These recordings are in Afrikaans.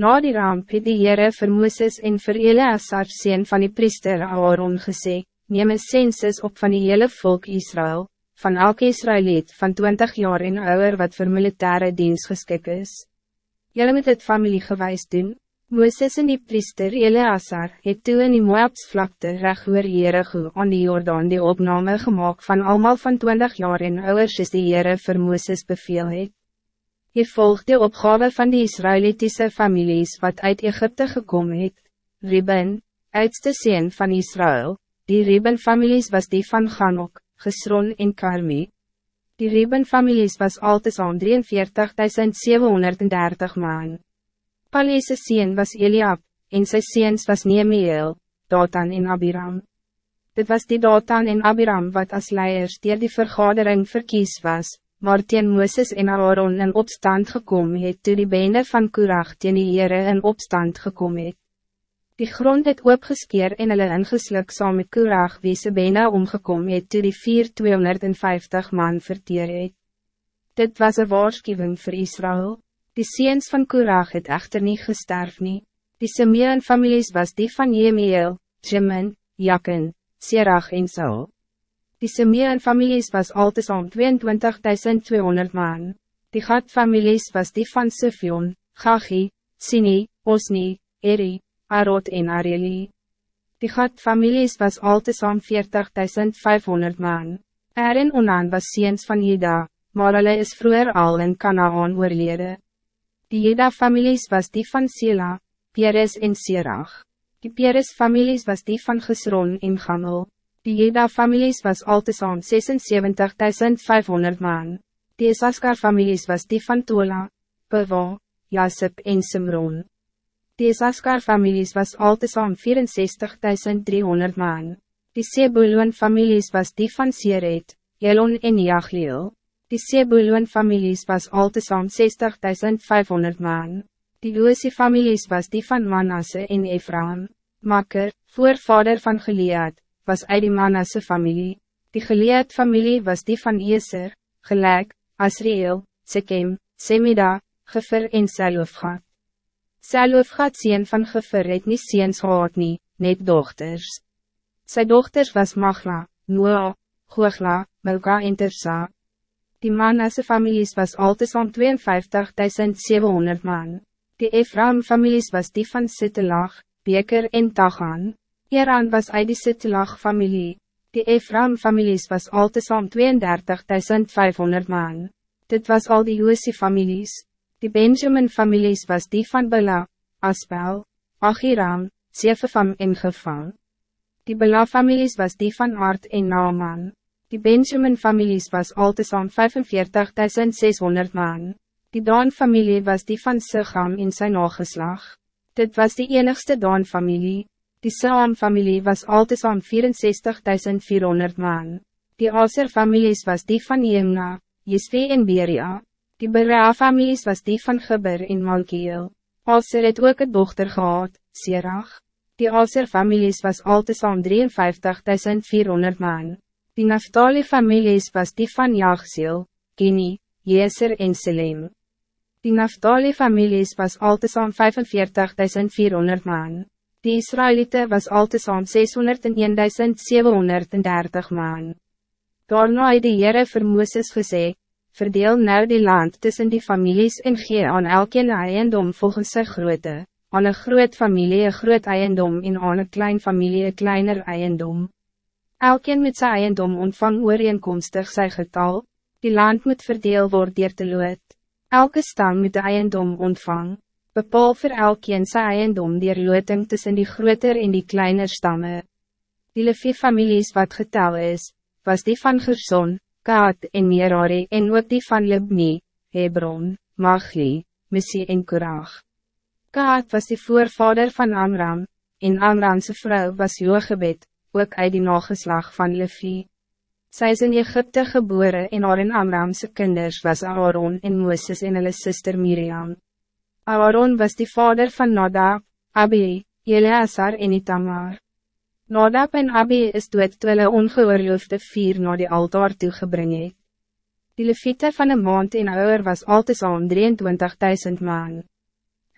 Na die ramp het die Heere vir Mooses en vir Eleazar sien van die priester Aaron gesê, neem een census op van die hele volk Israël, van elke Israëliet van 20 jaar en ouder wat voor militaire dienst geskik is. Julle moet het familiegewijs doen, Mooses en die priester Eleazar het toe in die Moabsvlakte recht oor Jericho aan die Jordaan die opname gemaakt van allemaal van 20 jaar en ouder soos die Heere vir Mooses beveel het. Je volgt de opgave van die Israëlitische families wat uit Egypte gekomen het. Ribben, oudste sien van Israël, die Ribben-families was die van Ganok, Gesron en Karmi. Die Ribben-families was altesaam 43.730 man. Palese sien was Eliab, en sy seens was Nehemiel, Datan en Abiram. Dit was die Datan en Abiram wat als leiers dier die vergadering verkies was, maar teen Mooses en Aaron in opstand gekom het toe die bende van Kurag teen die Heere in opstand gekom het. Die grond het oopgeskeer en hulle ingesluk saam met Kurag wie se bende omgekom het toe die 4250 man verteer het. Dit was een waarschuwing voor Israël. Die seens van Kurag het echter niet gesterf nie. Die Simeon families was die van Jemiel, Jimin, Jakin, Serach en Saul. Die Simeon families was altesaam 22.200 man. Die Gad families was die van Sifion, Gachi, Sini, Osni, Eri, Arot en Areli. Die Gad families was altesaam 40.500 man. Er en Onan was seens van Jeda, maar hulle is vroeger al in Kanaan oorlede. Die Jeda families was die van Sela, Peres en Serach. Die Peres families was die van Gesron en Gamel. Die Jeda-families was altesaam 76.500 man. Die Saskar-families was die van Tola, Pewa, Jasip en Simron. Die Saskar-families was altesaam 64.300 man. Die Sebulon-families was die van Seret, Jelon en Jagliel. Die Sebulon-families was altesaam 60.500 man. Die Lucy-families was die van Manasse en Ephraim. Makker, voorvader van Gilead, was uit die Manasse familie. Die geleerd familie was die van Eser, Gelijk, Asriel, Sekem, Semida, Gefer en Selofgat. Selofgat sien van Gefer het nie seens gehad nie, net dochters. Sy dochters was Magla, Noa, Googla, Milka en Tersa. Die Manasse families was altesaam 52.700 man. Die Ephraim families was die van Sittelag, Beker en Tagan. Iran was uit die Sittelag familie. Die Ephraim families was altesaam 32.500 man. Dit was al die Josie families. Die Benjamin families was die van Bela, Aspel, Achiram, Sefefam en Gevang. Die Bela families was die van Art en Naaman. Die Benjamin families was altesaam 45.600 man. Die Daan familie was die van Sigam in zijn nageslag. Dit was die enigste Daan familie. Die Saam familie was altesaam 64.400 man. Die Aser families was die van Jemna, Jesve en Beria. Die Berea families was die van Geber en Malkiel. Aser het ook een dochter gehad, Serach. Die Aser families was altesaam 53.400 man. Die Naftali families was die van Jagsiel, Kini, Jeser en Selem. Die Naftali families was altesaam 45.400 man. Die Israëlieten was altesaam 601.730 man. Daarna het die Heere vir Mooses gesê, verdeel nou die land tussen die families en gee aan elkeen eiendom volgens sy grootte, aan een groot familie een groot eiendom en aan een klein familie een kleiner eiendom. Elkeen met sy eiendom ontvang ooreenkomstig sy getal, die land moet verdeel word dier te lood. Elke stam moet eiendom ontvang bepaal vir elkeen sy eiendom dier looting tussen die groter en die kleiner stammen. Die Levi families wat getel is, was die van Gerson, Kaat en Merari en ook die van Libni, Hebron, Magli, Missie en Kurag. Kaat was die voorvader van Amram, en Amramse vrouw was Jogebed, ook uit die nageslag van Levi. Zij is in Egypte geboren en haar en Amramse kinders was Aaron en Moses en hulle sister Miriam. Aaron was die vader van Nadab, Abi, Eleazar en Itamar. Nadab en Abi is dood toe hulle ongeoorloofde vier na die altaar toegebring het. Die leviete van een maand en ouder was altesaam 23.000 man.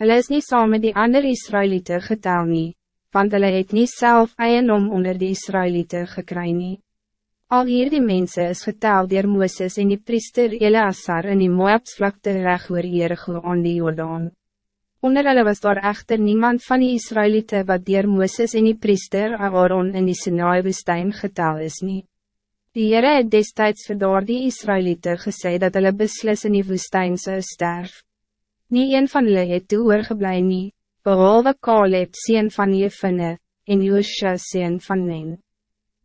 Hulle is niet saam met die andere Israëlieten getel nie, want hulle het nie self eiendom onder die Israëlieten gekry nie. Al hier die mensen is getel dier Mooses en die priester Eleazar in die Moabsvlakte reg oor Jericho aan die Jordaan. Onder hulle was daar echter niemand van die Israëlieten wat dier Mooses en die priester Aaron in die Sinai-woestijn getel is nie. Die Heere het destijds vir daar die Israëlieten gesê dat hulle beslis in die woestijn zou sterven. Nie een van hulle het toe oorgeblij nie, behalwe Kaleb sien van Jefine, en Joosja sien van Nen.